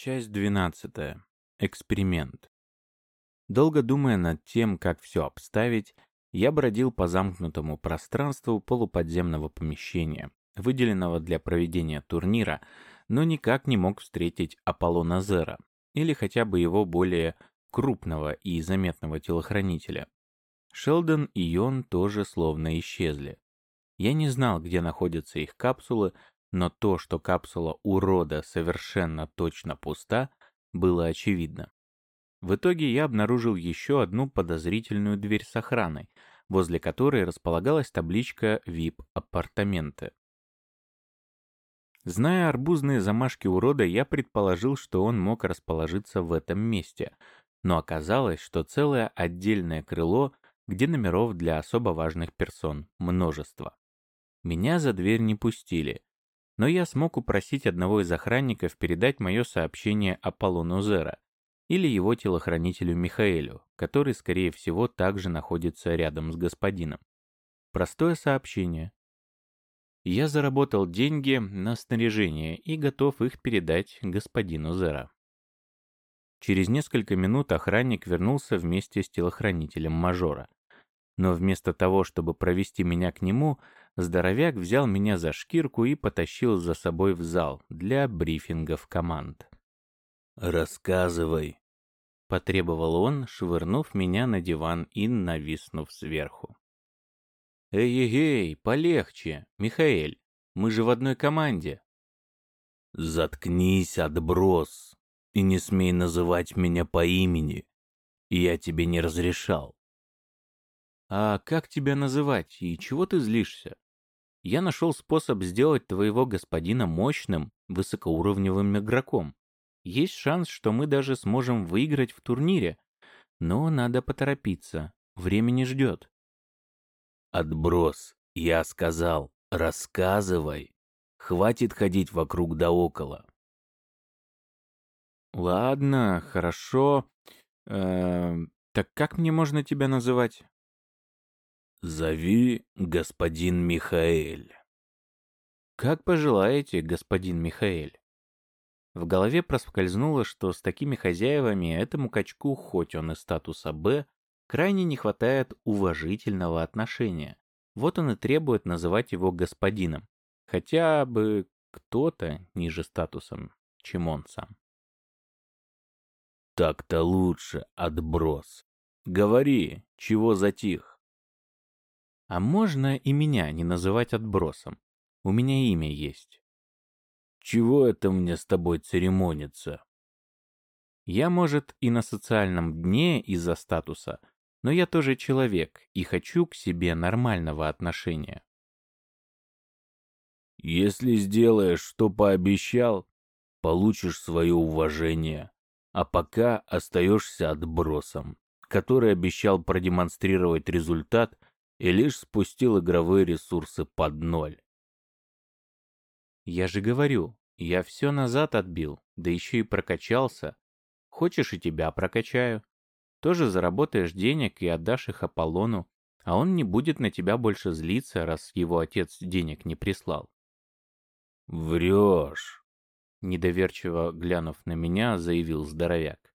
Часть 12. Эксперимент. Долго думая над тем, как все обставить, я бродил по замкнутому пространству полуподземного помещения, выделенного для проведения турнира, но никак не мог встретить Аполлона Зера, или хотя бы его более крупного и заметного телохранителя. Шелдон и Йон тоже словно исчезли. Я не знал, где находятся их капсулы, но то, что капсула урода совершенно точно пуста, было очевидно. В итоге я обнаружил еще одну подозрительную дверь с охраной, возле которой располагалась табличка «ВИП-апартаменты». Зная арбузные замашки урода, я предположил, что он мог расположиться в этом месте, но оказалось, что целое отдельное крыло, где номеров для особо важных персон множество. Меня за дверь не пустили, но я смог упросить одного из охранников передать мое сообщение Аполлону Зера или его телохранителю Михаэлю, который, скорее всего, также находится рядом с господином. Простое сообщение. Я заработал деньги на снаряжение и готов их передать господину Зера. Через несколько минут охранник вернулся вместе с телохранителем мажора. Но вместо того, чтобы провести меня к нему, Здоровяк взял меня за шкирку и потащил за собой в зал для брифингов команд. «Рассказывай», — потребовал он, швырнув меня на диван и нависнув сверху. «Эй-эй-эй, полегче, Михаэль, мы же в одной команде». «Заткнись, отброс, и не смей называть меня по имени. Я тебе не разрешал». «А как тебя называть и чего ты злишься?» Я нашел способ сделать твоего господина мощным, высокоуровневым игроком. Есть шанс, что мы даже сможем выиграть в турнире. Но надо поторопиться. Время не ждет. Отброс, я сказал, рассказывай. Хватит ходить вокруг да около. Ладно, хорошо. Э, так как мне можно тебя называть? «Зови господин Михаэль». «Как пожелаете, господин Михаэль». В голове проскользнуло, что с такими хозяевами этому качку, хоть он и статуса «Б», крайне не хватает уважительного отношения. Вот он и требует называть его господином. Хотя бы кто-то ниже статусом, чем он сам. «Так-то лучше, отброс. Говори, чего затих?» А можно и меня не называть отбросом? У меня имя есть. Чего это мне с тобой церемониться? Я, может, и на социальном дне из-за статуса, но я тоже человек и хочу к себе нормального отношения. Если сделаешь, что пообещал, получишь свое уважение, а пока остаешься отбросом, который обещал продемонстрировать результат и лишь спустил игровые ресурсы под ноль. Я же говорю, я все назад отбил, да еще и прокачался. Хочешь, и тебя прокачаю. Тоже заработаешь денег и отдашь их Аполлону, а он не будет на тебя больше злиться, раз его отец денег не прислал. Врешь. Недоверчиво глянув на меня, заявил здоровяк.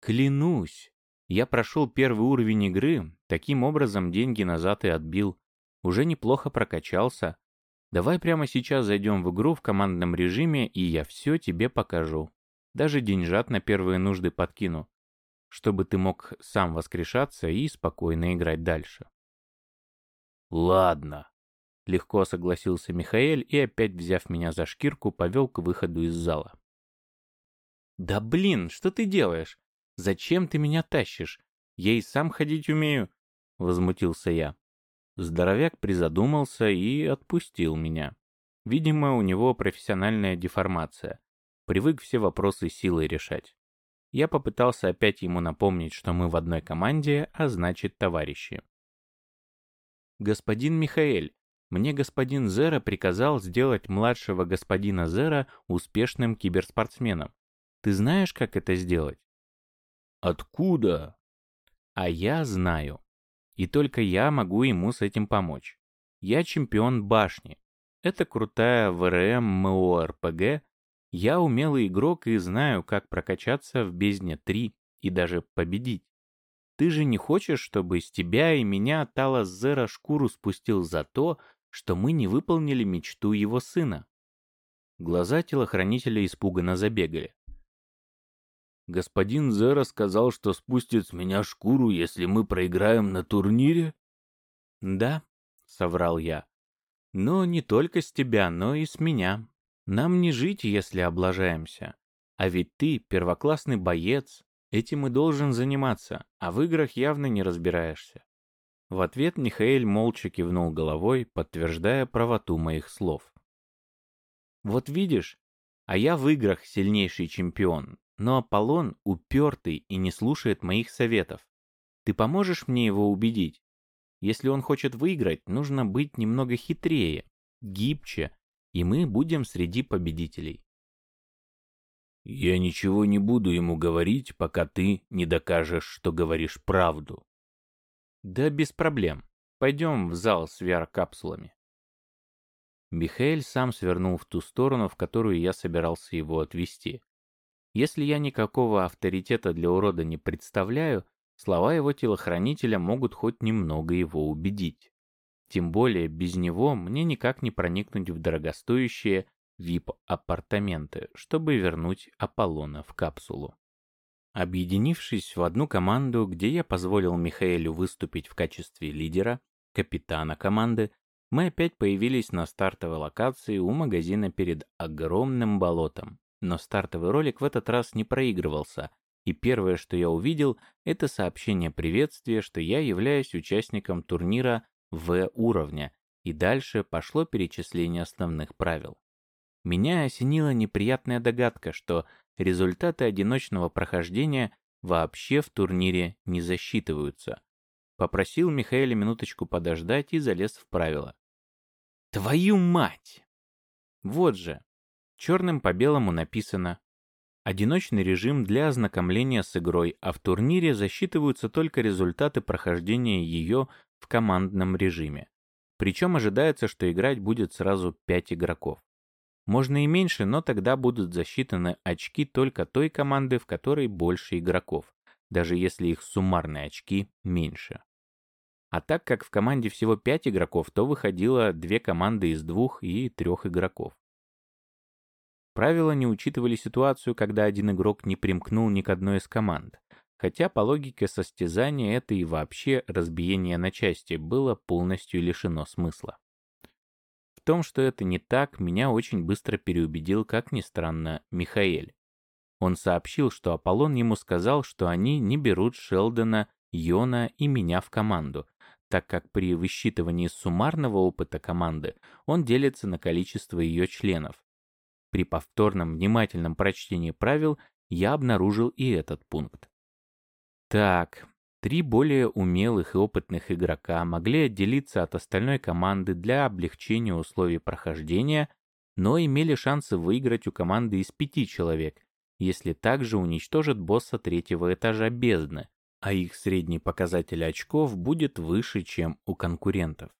Клянусь, я прошел первый уровень игры, таким образом деньги назад и отбил. Уже неплохо прокачался. Давай прямо сейчас зайдем в игру в командном режиме, и я все тебе покажу. Даже деньжат на первые нужды подкину, чтобы ты мог сам воскрешаться и спокойно играть дальше. Ладно. Легко согласился Михаэль и, опять взяв меня за шкирку, повел к выходу из зала. «Да блин, что ты делаешь? Зачем ты меня тащишь? Я и сам ходить умею, возмутился я. Здоровяк призадумался и отпустил меня. Видимо, у него профессиональная деформация. Привык все вопросы силой решать. Я попытался опять ему напомнить, что мы в одной команде, а значит товарищи. «Господин Михаэль, мне господин Зера приказал сделать младшего господина Зера успешным киберспортсменом. Ты знаешь, как это сделать?» Откуда? А я знаю. И только я могу ему с этим помочь. Я чемпион башни. Это крутая ВРМ МОРПГ, Я умелый игрок и знаю, как прокачаться в бездне 3 и даже победить. Ты же не хочешь, чтобы с тебя и меня Талас Зера шкуру спустил за то, что мы не выполнили мечту его сына?» Глаза телохранителя испуганно забегали. «Господин Зера сказал, что спустит с меня шкуру, если мы проиграем на турнире?» «Да», — соврал я. «Но не только с тебя, но и с меня. Нам не жить, если облажаемся. А ведь ты первоклассный боец, этим и должен заниматься, а в играх явно не разбираешься». В ответ Михаил молча кивнул головой, подтверждая правоту моих слов. «Вот видишь, а я в играх сильнейший чемпион, но Аполлон упертый и не слушает моих советов. Ты поможешь мне его убедить? Если он хочет выиграть, нужно быть немного хитрее, гибче, и мы будем среди победителей. Я ничего не буду ему говорить, пока ты не докажешь, что говоришь правду. Да без проблем. Пойдем в зал с VR-капсулами. Михаэль сам свернул в ту сторону, в которую я собирался его отвести. Если я никакого авторитета для урода не представляю, слова его телохранителя могут хоть немного его убедить. Тем более без него мне никак не проникнуть в дорогостоящие VIP-апартаменты, чтобы вернуть Аполлона в капсулу. Объединившись в одну команду, где я позволил Михаэлю выступить в качестве лидера, капитана команды, мы опять появились на стартовой локации у магазина перед огромным болотом. Но стартовый ролик в этот раз не проигрывался, и первое, что я увидел, это сообщение приветствия, что я являюсь участником турнира В уровня, и дальше пошло перечисление основных правил. Меня осенила неприятная догадка, что результаты одиночного прохождения вообще в турнире не засчитываются. Попросил Михаэля минуточку подождать и залез в правила. Твою мать! Вот же, Черным по белому написано «Одиночный режим для ознакомления с игрой, а в турнире засчитываются только результаты прохождения ее в командном режиме. Причем ожидается, что играть будет сразу 5 игроков. Можно и меньше, но тогда будут засчитаны очки только той команды, в которой больше игроков, даже если их суммарные очки меньше. А так как в команде всего 5 игроков, то выходило две команды из двух и трех игроков. Правила не учитывали ситуацию, когда один игрок не примкнул ни к одной из команд, хотя по логике состязания это и вообще разбиение на части было полностью лишено смысла. В том, что это не так, меня очень быстро переубедил, как ни странно, Михаэль. Он сообщил, что Аполлон ему сказал, что они не берут Шелдона, Йона и меня в команду, так как при высчитывании суммарного опыта команды он делится на количество ее членов, при повторном внимательном прочтении правил я обнаружил и этот пункт. Так, три более умелых и опытных игрока могли отделиться от остальной команды для облегчения условий прохождения, но имели шансы выиграть у команды из пяти человек, если также уничтожат босса третьего этажа бездны, а их средний показатель очков будет выше, чем у конкурентов.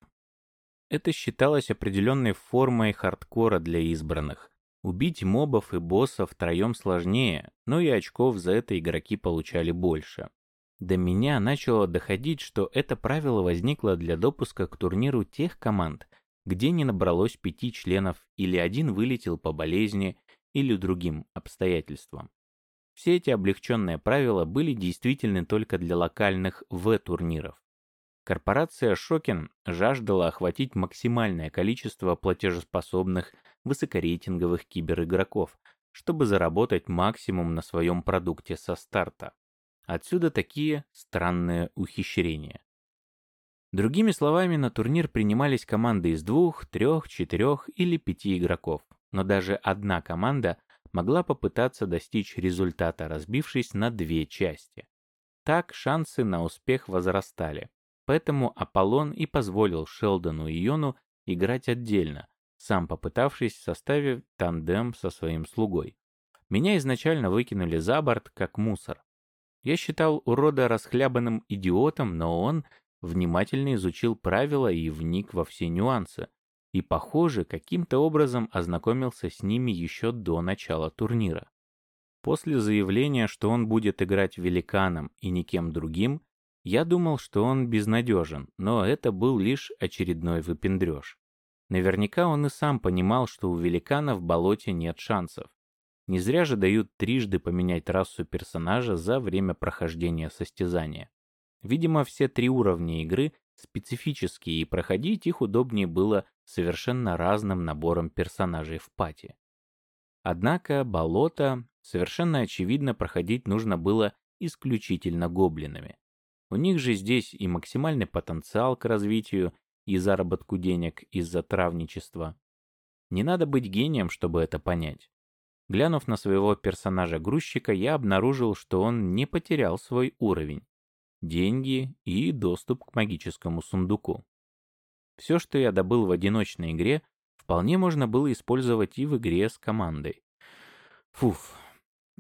Это считалось определенной формой хардкора для избранных, Убить мобов и боссов втроем сложнее, но и очков за это игроки получали больше. До меня начало доходить, что это правило возникло для допуска к турниру тех команд, где не набралось пяти членов или один вылетел по болезни или другим обстоятельствам. Все эти облегченные правила были действительны только для локальных В-турниров. Корпорация Шокен жаждала охватить максимальное количество платежеспособных высокорейтинговых киберигроков, чтобы заработать максимум на своем продукте со старта. Отсюда такие странные ухищрения. Другими словами, на турнир принимались команды из двух, трех, четырех или пяти игроков, но даже одна команда могла попытаться достичь результата, разбившись на две части. Так шансы на успех возрастали, Поэтому Аполлон и позволил Шелдону и Йону играть отдельно, сам попытавшись составить тандем со своим слугой. Меня изначально выкинули за борт, как мусор. Я считал урода расхлябанным идиотом, но он внимательно изучил правила и вник во все нюансы. и, похоже, каким-то образом ознакомился с ними еще до начала турнира. После заявления, что он будет играть великаном и никем другим, я думал, что он безнадежен, но это был лишь очередной выпендреж. Наверняка он и сам понимал, что у великана в болоте нет шансов. Не зря же дают трижды поменять расу персонажа за время прохождения состязания. Видимо, все три уровня игры специфические, и проходить их удобнее было совершенно разным набором персонажей в пати. Однако болото совершенно очевидно проходить нужно было исключительно гоблинами. У них же здесь и максимальный потенциал к развитию, и заработку денег из-за травничества. Не надо быть гением, чтобы это понять. Глянув на своего персонажа-грузчика, я обнаружил, что он не потерял свой уровень, деньги и доступ к магическому сундуку. Все, что я добыл в одиночной игре, вполне можно было использовать и в игре с командой. Фуф,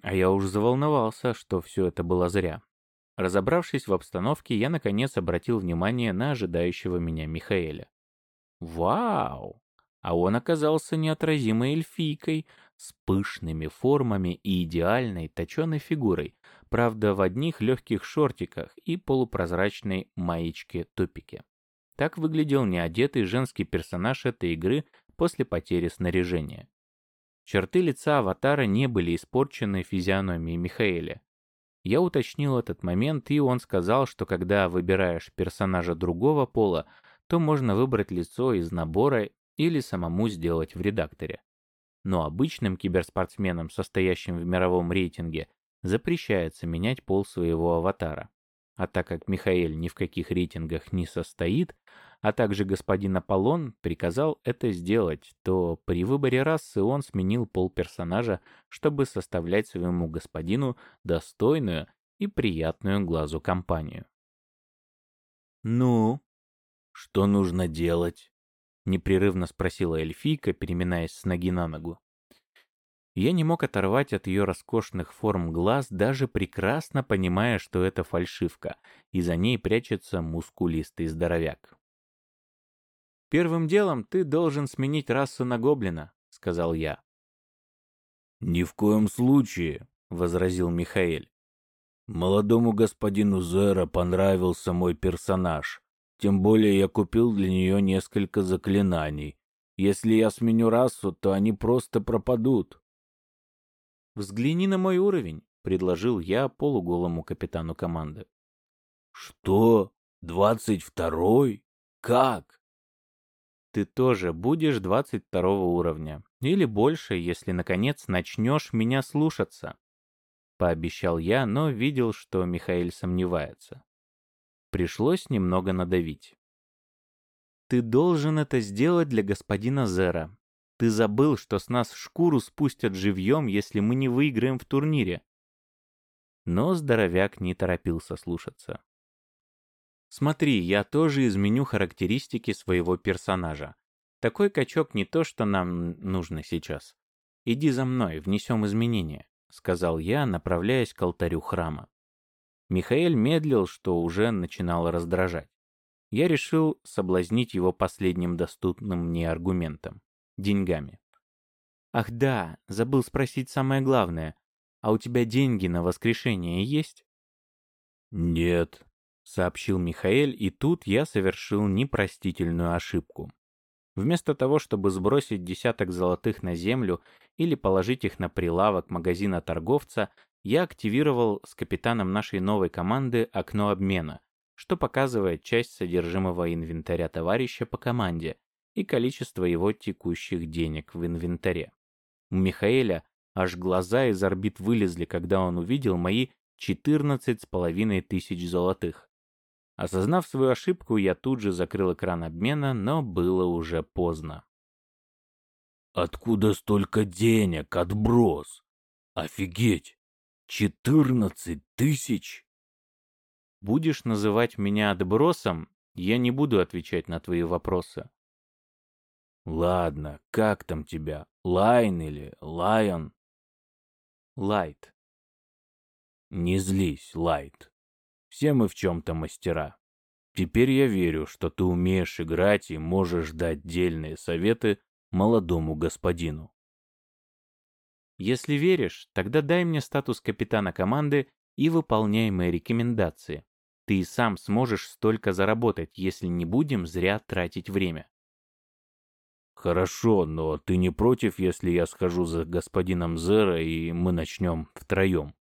а я уж заволновался, что все это было зря. Разобравшись в обстановке, я наконец обратил внимание на ожидающего меня Михаэля. Вау! А он оказался неотразимой эльфийкой, с пышными формами и идеальной точеной фигурой, правда в одних легких шортиках и полупрозрачной маечке-топике. Так выглядел неодетый женский персонаж этой игры после потери снаряжения. Черты лица аватара не были испорчены физиономией Михаэля. Я уточнил этот момент, и он сказал, что когда выбираешь персонажа другого пола, то можно выбрать лицо из набора или самому сделать в редакторе. Но обычным киберспортсменам, состоящим в мировом рейтинге, запрещается менять пол своего аватара. А так как Михаэль ни в каких рейтингах не состоит, а также господин Аполлон приказал это сделать, то при выборе расы он сменил пол персонажа, чтобы составлять своему господину достойную и приятную глазу компанию. «Ну, что нужно делать?» — непрерывно спросила эльфийка, переминаясь с ноги на ногу. Я не мог оторвать от ее роскошных форм глаз, даже прекрасно понимая, что это фальшивка, и за ней прячется мускулистый здоровяк. «Первым делом ты должен сменить расу на гоблина», — сказал я. «Ни в коем случае», — возразил Михаэль. «Молодому господину Зера понравился мой персонаж. Тем более я купил для нее несколько заклинаний. Если я сменю расу, то они просто пропадут». «Взгляни на мой уровень», — предложил я полуголому капитану команды. «Что? Двадцать второй? Как?» «Ты тоже будешь двадцать второго уровня. Или больше, если, наконец, начнешь меня слушаться», — пообещал я, но видел, что Михаил сомневается. Пришлось немного надавить. «Ты должен это сделать для господина Зера. Ты забыл, что с нас шкуру спустят живьем, если мы не выиграем в турнире. Но здоровяк не торопился слушаться. Смотри, я тоже изменю характеристики своего персонажа. Такой качок не то, что нам нужно сейчас. Иди за мной, внесем изменения, сказал я, направляясь к алтарю храма. Михаил медлил, что уже начинало раздражать. Я решил соблазнить его последним доступным мне аргументом деньгами. Ах да, забыл спросить самое главное. А у тебя деньги на воскрешение есть? Нет, сообщил Михаил, и тут я совершил непростительную ошибку. Вместо того, чтобы сбросить десяток золотых на землю или положить их на прилавок магазина торговца, я активировал с капитаном нашей новой команды окно обмена, что показывает часть содержимого инвентаря товарища по команде, и количество его текущих денег в инвентаре. У Михаэля аж глаза из орбит вылезли, когда он увидел мои 14 с половиной тысяч золотых. Осознав свою ошибку, я тут же закрыл экран обмена, но было уже поздно. «Откуда столько денег, отброс? Офигеть! Четырнадцать тысяч!» «Будешь называть меня отбросом, я не буду отвечать на твои вопросы. Ладно, как там тебя? Лайн или Лайон? Лайт. Не злись, Лайт. Все мы в чем-то мастера. Теперь я верю, что ты умеешь играть и можешь дать дельные советы молодому господину. Если веришь, тогда дай мне статус капитана команды и выполняй мои рекомендации. Ты и сам сможешь столько заработать, если не будем зря тратить время. Хорошо, но ты не против, если я схожу за господином Зера и мы начнем втроем?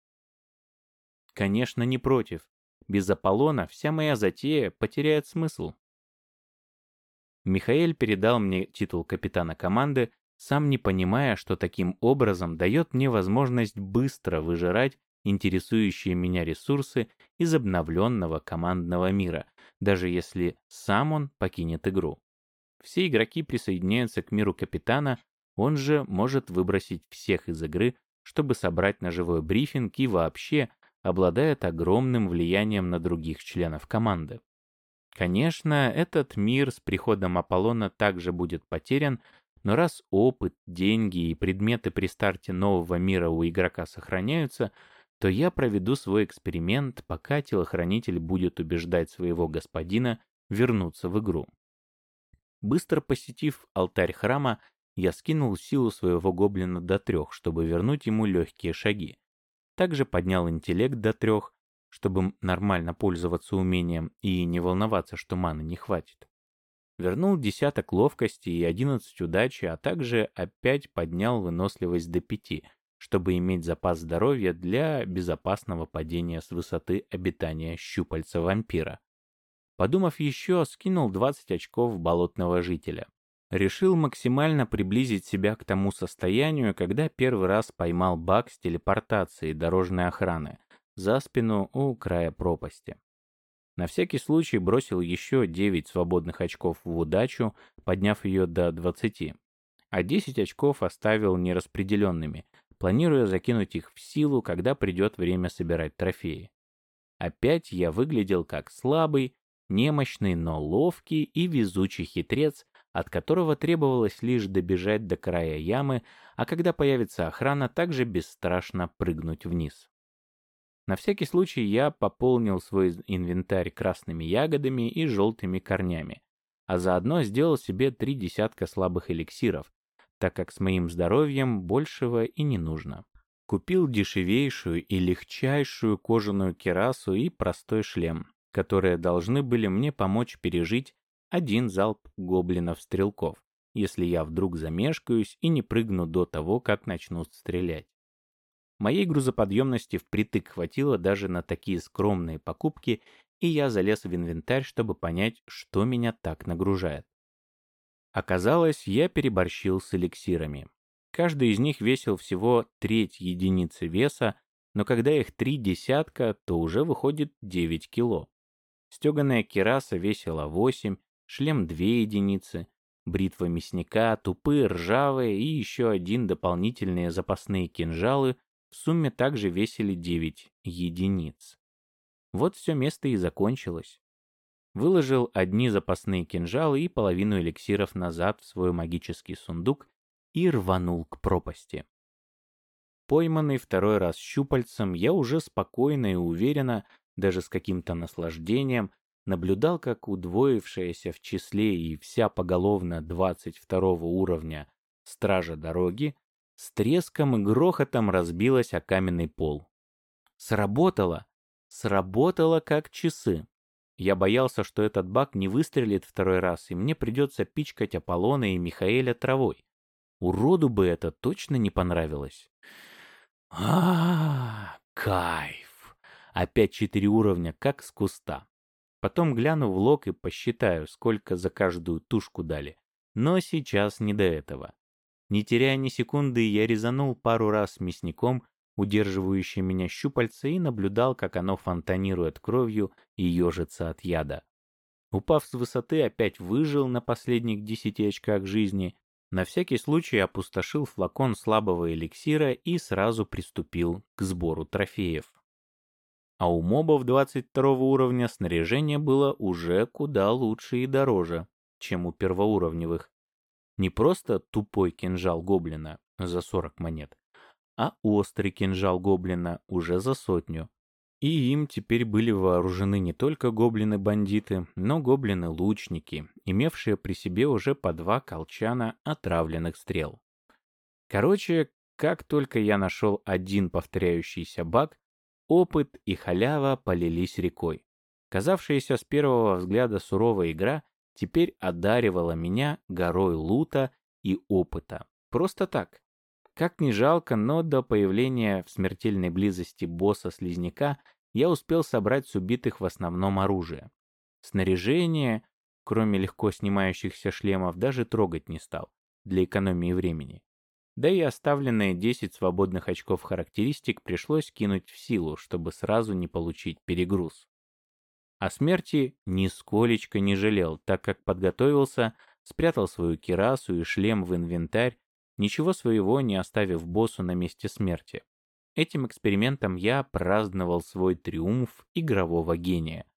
Конечно, не против. Без Аполлона вся моя затея потеряет смысл. Михаэль передал мне титул капитана команды, сам не понимая, что таким образом дает мне возможность быстро выжирать интересующие меня ресурсы из обновленного командного мира, даже если сам он покинет игру. Все игроки присоединяются к миру капитана, он же может выбросить всех из игры, чтобы собрать на живой брифинг и вообще обладает огромным влиянием на других членов команды. Конечно, этот мир с приходом Аполлона также будет потерян, но раз опыт, деньги и предметы при старте нового мира у игрока сохраняются, то я проведу свой эксперимент, пока телохранитель будет убеждать своего господина вернуться в игру. Быстро посетив алтарь храма, я скинул силу своего гоблина до трех, чтобы вернуть ему легкие шаги. Также поднял интеллект до трех, чтобы нормально пользоваться умением и не волноваться, что маны не хватит. Вернул десяток ловкости и одиннадцать удачи, а также опять поднял выносливость до пяти — чтобы иметь запас здоровья для безопасного падения с высоты обитания щупальца вампира. Подумав еще, скинул 20 очков болотного жителя. Решил максимально приблизить себя к тому состоянию, когда первый раз поймал баг с телепортацией дорожной охраны за спину у края пропасти. На всякий случай бросил еще 9 свободных очков в удачу, подняв ее до 20, а 10 очков оставил нераспределенными, планируя закинуть их в силу, когда придет время собирать трофеи. Опять я выглядел как слабый, немощный, но ловкий и везучий хитрец, от которого требовалось лишь добежать до края ямы, а когда появится охрана, также бесстрашно прыгнуть вниз. На всякий случай я пополнил свой инвентарь красными ягодами и желтыми корнями, а заодно сделал себе три десятка слабых эликсиров, так как с моим здоровьем большего и не нужно. Купил дешевейшую и легчайшую кожаную керасу и простой шлем, которые должны были мне помочь пережить один залп гоблинов-стрелков, если я вдруг замешкаюсь и не прыгну до того, как начнут стрелять. Моей грузоподъемности впритык хватило даже на такие скромные покупки, и я залез в инвентарь, чтобы понять, что меня так нагружает. Оказалось, я переборщил с эликсирами. Каждый из них весил всего треть единицы веса, но когда их три десятка, то уже выходит 9 кило. Стеганая кераса весила 8, шлем 2 единицы, бритва мясника, тупые, ржавые и еще один дополнительные запасные кинжалы в сумме также весили 9 единиц. Вот все место и закончилось выложил одни запасные кинжалы и половину эликсиров назад в свой магический сундук и рванул к пропасти. Пойманный второй раз щупальцем, я уже спокойно и уверенно, даже с каким-то наслаждением, наблюдал, как удвоившаяся в числе и вся поголовно 22 уровня стража дороги с треском и грохотом разбилась о каменный пол. Сработало! Сработало как часы. Я боялся, что этот баг не выстрелит второй раз, и мне придется пичкать Аполлона и Михаэля травой. Уроду бы это точно не понравилось. а, кайф! Опять четыре уровня, как с куста. Потом гляну в лог и посчитаю, сколько за каждую тушку дали. Но сейчас не до этого. Не теряя ни секунды, я резанул пару раз мясником, удерживающий меня щупальца, и наблюдал, как оно фонтанирует кровью и ежится от яда. Упав с высоты, опять выжил на последних десяти очках жизни, на всякий случай опустошил флакон слабого эликсира и сразу приступил к сбору трофеев. А у мобов 22 уровня снаряжение было уже куда лучше и дороже, чем у первоуровневых. Не просто тупой кинжал гоблина за 40 монет, а острый кинжал гоблина уже за сотню. И им теперь были вооружены не только гоблины-бандиты, но гоблины-лучники, имевшие при себе уже по два колчана отравленных стрел. Короче, как только я нашел один повторяющийся баг, опыт и халява полились рекой. Казавшаяся с первого взгляда суровая игра теперь одаривала меня горой лута и опыта. Просто так. Как ни жалко, но до появления в смертельной близости босса-слизняка я успел собрать с убитых в основном оружие. Снаряжение, кроме легко снимающихся шлемов, даже трогать не стал, для экономии времени. Да и оставленные 10 свободных очков характеристик пришлось кинуть в силу, чтобы сразу не получить перегруз. О смерти нисколечко не жалел, так как подготовился, спрятал свою кирасу и шлем в инвентарь, ничего своего не оставив боссу на месте смерти. Этим экспериментом я праздновал свой триумф игрового гения.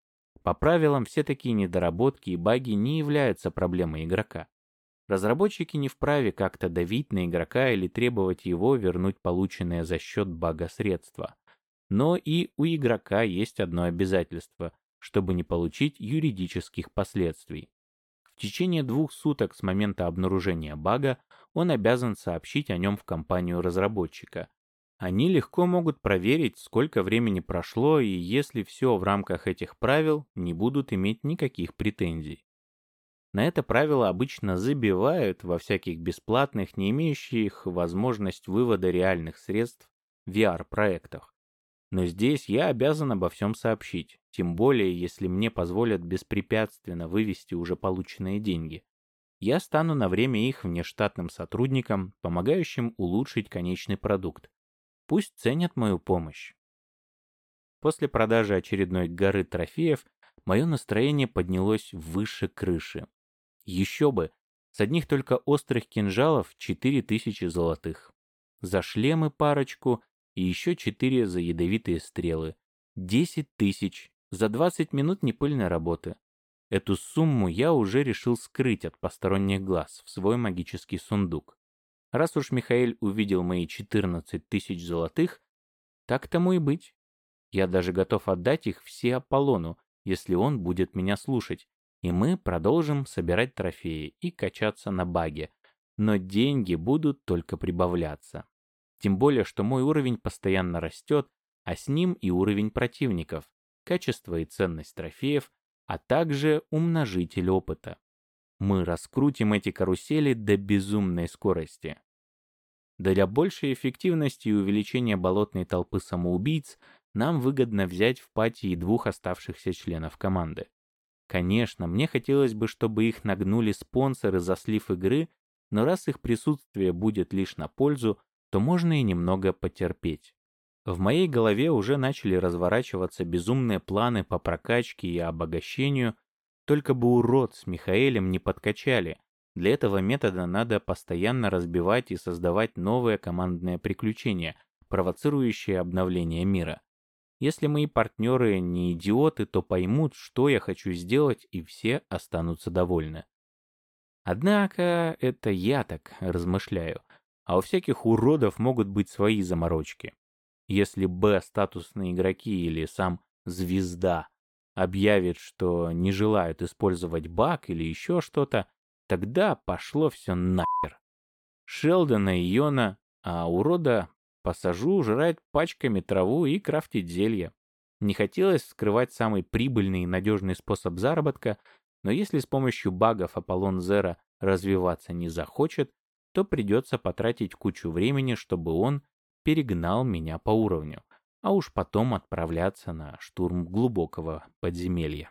По правилам, все такие недоработки и баги не являются проблемой игрока. Разработчики не вправе как-то давить на игрока или требовать его вернуть полученное за счет бага средства. Но и у игрока есть одно обязательство, чтобы не получить юридических последствий. В течение двух суток с момента обнаружения бага он обязан сообщить о нем в компанию разработчика. Они легко могут проверить, сколько времени прошло, и если все в рамках этих правил, не будут иметь никаких претензий. На это правило обычно забивают во всяких бесплатных, не имеющих возможность вывода реальных средств VR-проектах. Но здесь я обязан обо всем сообщить, тем более если мне позволят беспрепятственно вывести уже полученные деньги. Я стану на время их внештатным сотрудником, помогающим улучшить конечный продукт. Пусть ценят мою помощь. После продажи очередной горы трофеев мое настроение поднялось выше крыши. Еще бы, с одних только острых кинжалов 4000 золотых. За шлемы парочку и еще 4 за ядовитые стрелы. 10 тысяч за 20 минут непыльной работы. Эту сумму я уже решил скрыть от посторонних глаз в свой магический сундук. Раз уж Михаил увидел мои 14 тысяч золотых, так тому и быть. Я даже готов отдать их все Аполлону, если он будет меня слушать, и мы продолжим собирать трофеи и качаться на баге, но деньги будут только прибавляться. Тем более, что мой уровень постоянно растет, а с ним и уровень противников, качество и ценность трофеев, а также умножитель опыта. Мы раскрутим эти карусели до безумной скорости. Для большей эффективности и увеличения болотной толпы самоубийц нам выгодно взять в пати двух оставшихся членов команды. Конечно, мне хотелось бы, чтобы их нагнули спонсоры за слив игры, но раз их присутствие будет лишь на пользу, то можно и немного потерпеть. В моей голове уже начали разворачиваться безумные планы по прокачке и обогащению, только бы урод с Михаэлем не подкачали. Для этого метода надо постоянно разбивать и создавать новые командные приключения, провоцирующие обновление мира. Если мои партнеры не идиоты, то поймут, что я хочу сделать, и все останутся довольны. Однако это я так размышляю, а у всяких уродов могут быть свои заморочки. Если Б статусные игроки или сам звезда объявит, что не желают использовать баг или еще что-то, тогда пошло все нахер. Шелдона и Йона, а урода Посажу жрать пачками траву и крафтить зелья. Не хотелось скрывать самый прибыльный и надежный способ заработка, но если с помощью багов Аполлон Зера развиваться не захочет, то придется потратить кучу времени, чтобы он перегнал меня по уровню, а уж потом отправляться на штурм глубокого подземелья.